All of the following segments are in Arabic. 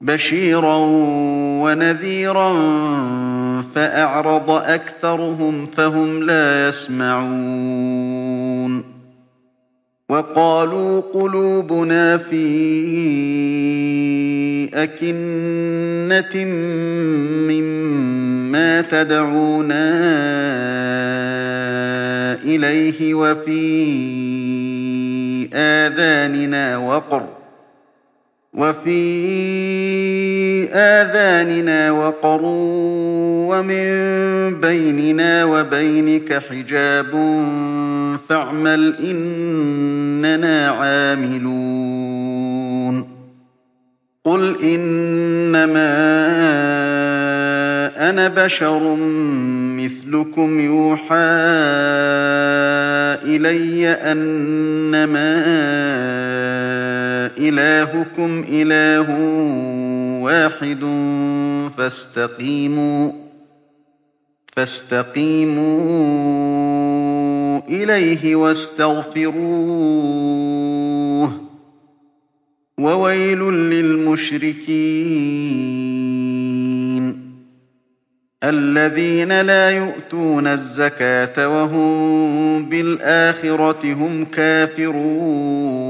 بَشِيرًا وَنَذِيرًا فَأَعْرَضَ أَكْثَرُهُمْ فَهُمْ لَا يَسْمَعُونَ وَقَالُوا قُلُوبُنَا فِي أَكِنَّةٍ مِّمَّا تَدْعُونَا إِلَيْهِ وَفِي آذَانِنَا وَقْرٌ وَمِن بَيْنِنَا وَبَيْنِكَ حِجَابٌ فَاعْمَلْ إِنَّنَا عَامِلُونَ. قُلْ إِنَّمَا أَنَا بَشَرٌ مِّثْلُكُمْ يُوحَىٰ إِلَيَّ أَنَّمَا إِلَٰهُكُمْ إِلَٰهٌ وَاحِدٌ فَاسْتَقِيمُوا إِلَيْهِ وَاسْتَغْفِرُوهُ ۗ وَوَيْلٌ لِّلْمُشْرِكِينَ. الَّذِينَ لَا يُؤْتُونَ الزَّكَاةَ وَهُم بِالْآخِرَةِ هُمْ كَافِرُونَ.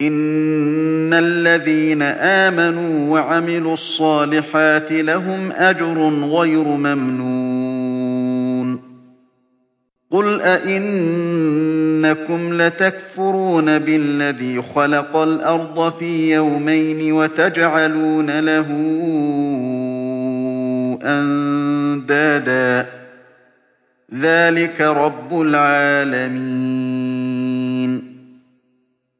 إِنَّ الَّذِينَ آمَنُوا وَعَمِلُوا الصَّالِحَاتِ لَهُمْ أَجْرٌ غَيْرُ مَمْنُونٍ قُلْ أَئِنَّكُمْ لَتَكْفُرُونَ بِالَّذِي خَلَقَ الْأَرْضَ فِي يَوْمَيْنِ وَتَجْعَلُونَ لَهُ أَندَادًا ۚ ذَٰلِكَ رَبُّ الْعَالَمِينَ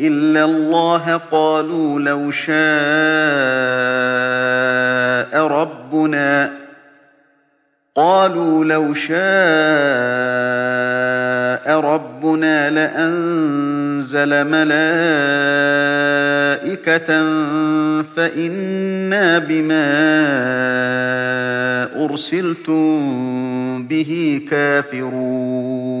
إِلَّا اللَّهَ ۖ قَالُوا لَوْ شَاءَ رَبُّنَا لَأَنزَلَ مَلَائِكَةً فَإِنَّا بِمَا أُرْسِلْتُم بِهِ كَافِرُونَ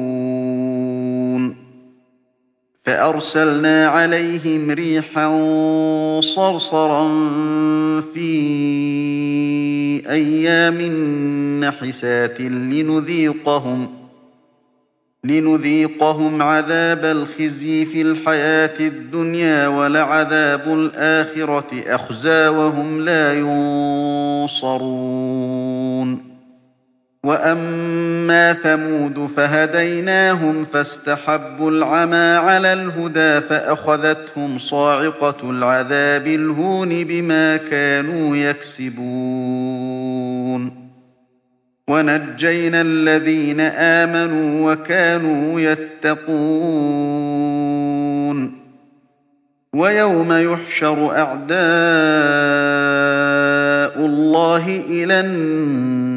فَأَرْسَلْنَا عَلَيْهِمْ رِيحًا صَرْصَرًا فِي أَيَّامٍ نَّحِسَاتٍ لِّنُذِيقَهُمْ عَذَابَ الْخِزْيِ فِي الْحَيَاةِ الدُّنْيَا ۖ وَلَعَذَابُ الْآخِرَةِ أَخْزَىٰ ۖ وَهُمْ لَا يُنصَرُونَ وَأَمَّا ثَمُودُ فَهَدَيْنَاهُمْ فَاسْتَحَبُّوا الْعَمَىٰ عَلَى الْهُدَىٰ فَأَخَذَتْهُمْ صَاعِقَةُ الْعَذَابِ الْهُونِ بِمَا كَانُوا يَكْسِبُونَ وَنَجَّيْنَا الَّذِينَ آمَنُوا وَكَانُوا يَتَّقُونَ وَيَوْمَ يُحْشَرُ أَعْدَاءُ اللَّهِ إِلَى النَّارِ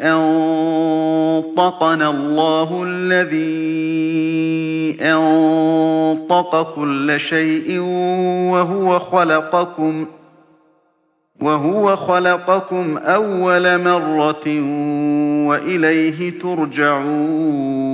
أَنطَقَنَا اللَّهُ الَّذِي أَنطَقَ كُلَّ شَيْءٍ وَهُوَ خَلَقَكُمْ أَوَّلَ مَرَّةٍ وَإِلَيْهِ تُرْجَعُونَ.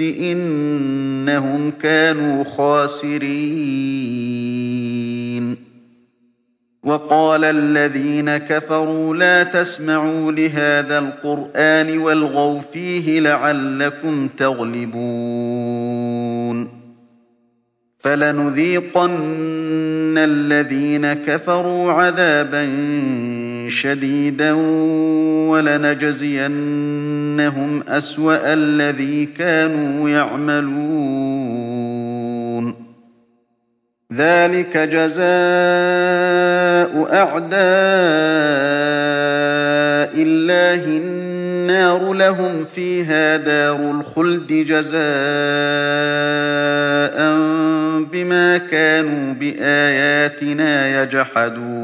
إِنَّهُمْ كَانُوا خَاسِرِينَ. وَقَالَ الَّذِينَ كَفَرُوا لَا تَسْمَعُوا لِهَٰذَا الْقُرْآنِ وَالْغَوْا فِيهِ لَعَلَّكُمْ تَغْلِبُونَ. فَلَنُذِيقَنَّ الَّذِينَ كَفَرُوا عَذَابًا شَدِيدًا وَلَنَجْزِيَنَّهُمْ أَسْوَأَ الَّذِي كَانُوا يَعْمَلُونَ. ذَٰلِكَ جَزَاءُ أَعْدَاءِ اللَّهِ النَّارُ ۖ لَهُمْ فِيهَا دَارُ الْخُلْدِ جَزَاءً بِمَا كَانُوا بِآيَاتِنَا يَجْحَدُونَ.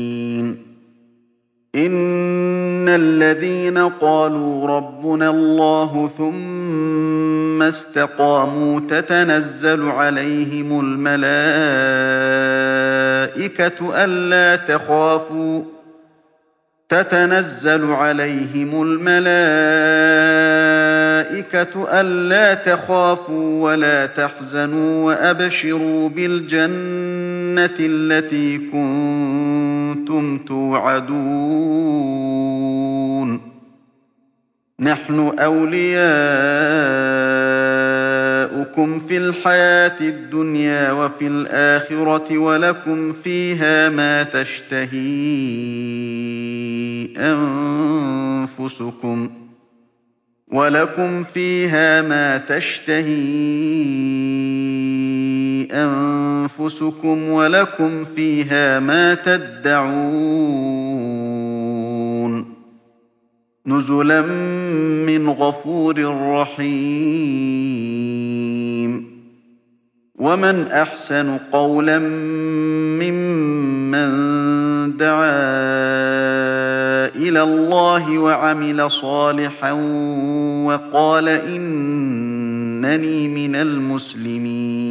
إِنَّ الَّذِينَ قَالُوا رَبُّنَا اللَّهُ ثُمَّ اسْتَقَامُوا تَتَنَزَّلُ عَلَيْهِمُ الْمَلَائِكَةُ أَلَّا تَخَافُوا تَتَنَزَّلُ عَلَيْهِمُ الْمَلَائِكَةُ أَلَّا تَخَافُوا وَلَا تَحْزَنُوا وَأَبْشِرُوا بِالْجَنَّةِ الَّتِي كُنتُمْ تُوعَدُونَ. نَحْنُ أَوْلِيَاؤُكُمْ فِي الْحَيَاةِ الدُّنْيَا وَفِي الْآخِرَةِ ۖ وَلَكُمْ فِيهَا مَا تَشْتَهِي أَنفُسُكُمْ وَلَكُمْ فِيهَا مَا تَدَّعُونَ نُزُلًا مِّنْ غَفُورٍ رَّحِيمٍ وَمَنْ أَحْسَنُ قَوْلًا مِّمَّن دَعَا إِلَى اللَّهِ وَعَمِلَ صَالِحًا وَقَالَ إِنَّنِي مِنَ الْمُسْلِمِينَ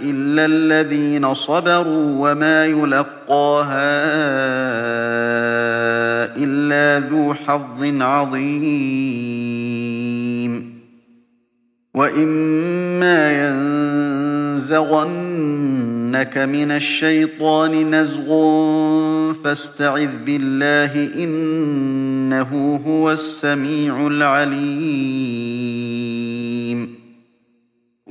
إِلَّا الَّذِينَ صَبَرُوا وَمَا يُلَقَّاهَا إِلَّا ذُو حَظٍّ عَظِيمٍ وَإِمَّا يَنزَغَنَّكَ مِنَ الشَّيْطَانِ نَزْغٌ فَاسْتَعِذْ بِاللَّهِ ۖ إِنَّهُ هُوَ السَّمِيعُ الْعَلِيمُ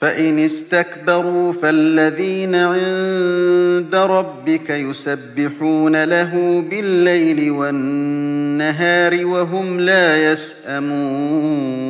فَإِنِ اسْتَكْبَرُوا فَالَّذِينَ عِندَ رَبِّكَ يُسَبِّحُونَ لَهُ بِاللَّيْلِ وَالنَّهَارِ وَهُمْ لَا يَسْأَمُونَ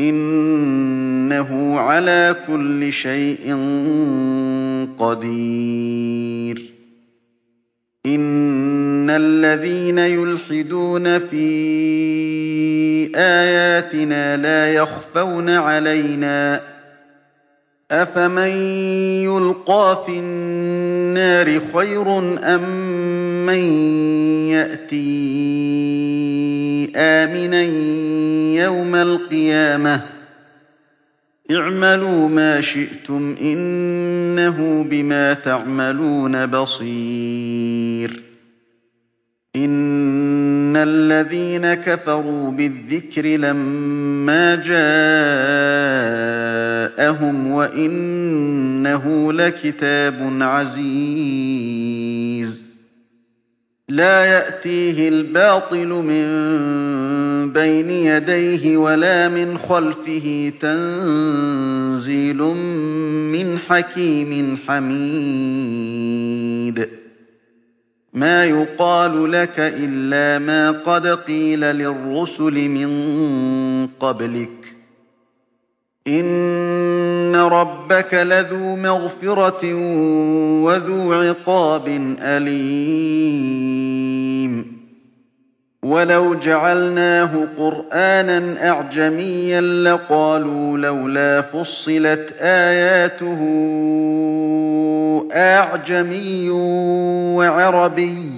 إِنَّهُ عَلَىٰ كُلِّ شَيْءٍ قَدِيرٌ. إِنَّ الَّذِينَ يُلْحِدُونَ فِي آيَاتِنَا لَا يَخْفَوْنَ عَلَيْنَا ۗ. أَفَمَن يُلْقَىٰ فِي النَّارِ خَيْرٌ أَم مَّن يَأْتِي آمِنًا يَوْمَ الْقِيَامَةِ ۚ اعْمَلُوا مَا شِئْتُمْ ۖ إِنَّهُ بِمَا تَعْمَلُونَ بَصِيرٌ إِنَّ الَّذِينَ كَفَرُوا بِالذِّكْرِ لَمَّا جَاءَهُمْ وَإِنَّهُ لَكِتَابٌ عَزِيزٌ لَّا يَأْتِيهِ الْبَاطِلُ مِن بَيْنِ يَدَيْهِ وَلَا مِنْ خَلْفِهِ ۖ تَنزِيلٌ مِّنْ حَكِيمٍ حَمِيدٍ. مَّا يُقَالُ لَكَ إِلَّا مَا قَدْ قِيلَ لِلرُّسُلِ مِن قَبْلِكَ ۚ. إِنَّ رَبَّكَ لَذُو مَغْفِرَةٍ وَذُو عِقَابٍ أَلِيمٍ وَلَوْ جَعَلْنَاهُ قُرْآنًا أَعْجَمِيًّا لَّقَالُوا لَوْلَا فُصِّلَتْ آيَاتُهُ أَأَعْجَمِيٌّ وَعَرَبِيٌّ ۗ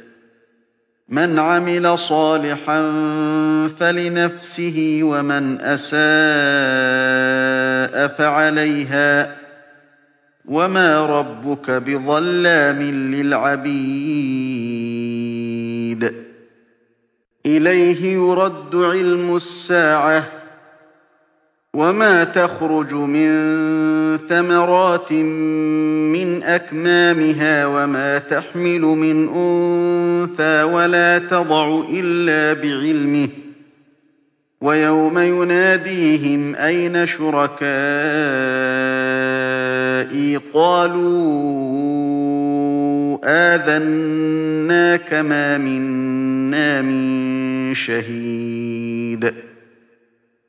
مَّنْ عَمِلَ صَالِحًا فَلِنَفْسِهِ ۖ وَمَنْ أَسَاءَ فَعَلَيْهَا ۗ وَمَا رَبُّكَ بِظَلَّامٍ لِّلْعَبِيدِ. إِلَيْهِ يُرَدُّ عِلْمُ السَّاعَةِ ۚ. وَمَا تَخْرُجُ مِن ثَمَرَاتٍ مِّنْ أَكْمَامِهَا وَمَا تَحْمِلُ مِنْ أُنثَىٰ وَلَا تَضَعُ إِلَّا بِعِلْمِهِ ۚ وَيَوْمَ يُنَادِيهِمْ أَيْنَ شُرَكَائِي؟ قَالُوا آذَنَّاكَ مَا مِنَّا مِن شَهِيدٍ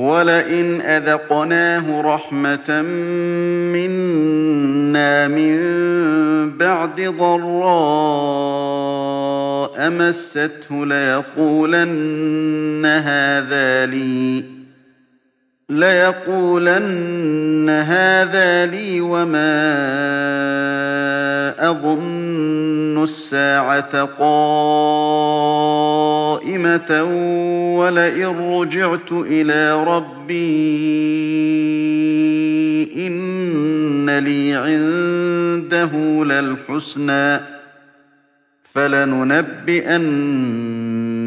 وَلَئِنْ أَذَقْنَاهُ رَحْمَةً مِّنَّا مِن بَعْدِ ضَرَّاءَ مَسَّتْهُ لَيَقُولَنَّ هَٰذَا لِي وَمَا أَظُنُّ السَّاعَةَ قَائِمَةً وَلَئِن رُّجِعْتُ إِلَىٰ رَبِّي إِنَّ لِي عِندَهُ لَلْحُسْنَىٰ ۚ فَلَنُنَبِّئَنَّ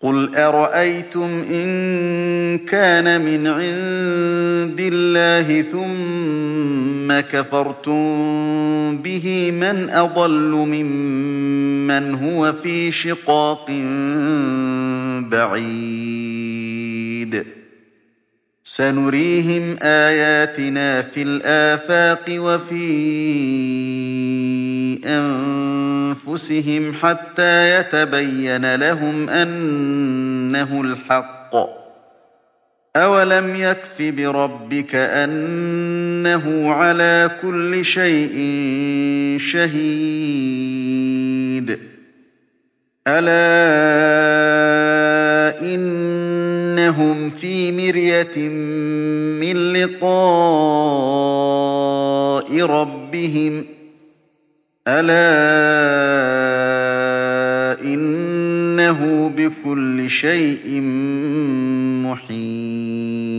قُلْ أَرَأَيْتُمْ إِن كَانَ مِنْ عِندِ اللَّهِ ثُمَّ كَفَرْتُم بِهِ مَنْ أَضَلُّ مِمَّنْ هُوَ فِي شِقَاقٍ بَعِيدٍ سَنُرِيهِمْ آيَاتِنَا فِي الْآفَاقِ وَفِي أَنفُسِهِمْ حَتَّىٰ يَتَبَيَّنَ لَهُمْ أَنَّهُ الْحَقُّ ۗ. أَوَلَمْ يَكْفِ بِرَبِّكَ أَنَّهُ عَلَىٰ كُلِّ شَيْءٍ شَهِيدٌ. أَلَا إِنَّهُمْ فِي مِرْيَةٍ مِّن لِّقَاءِ رَبِّهِمْ ۗ أَلَا إِنَّهُ بِكُلِّ شَيْءٍ مُّحِيطٌ.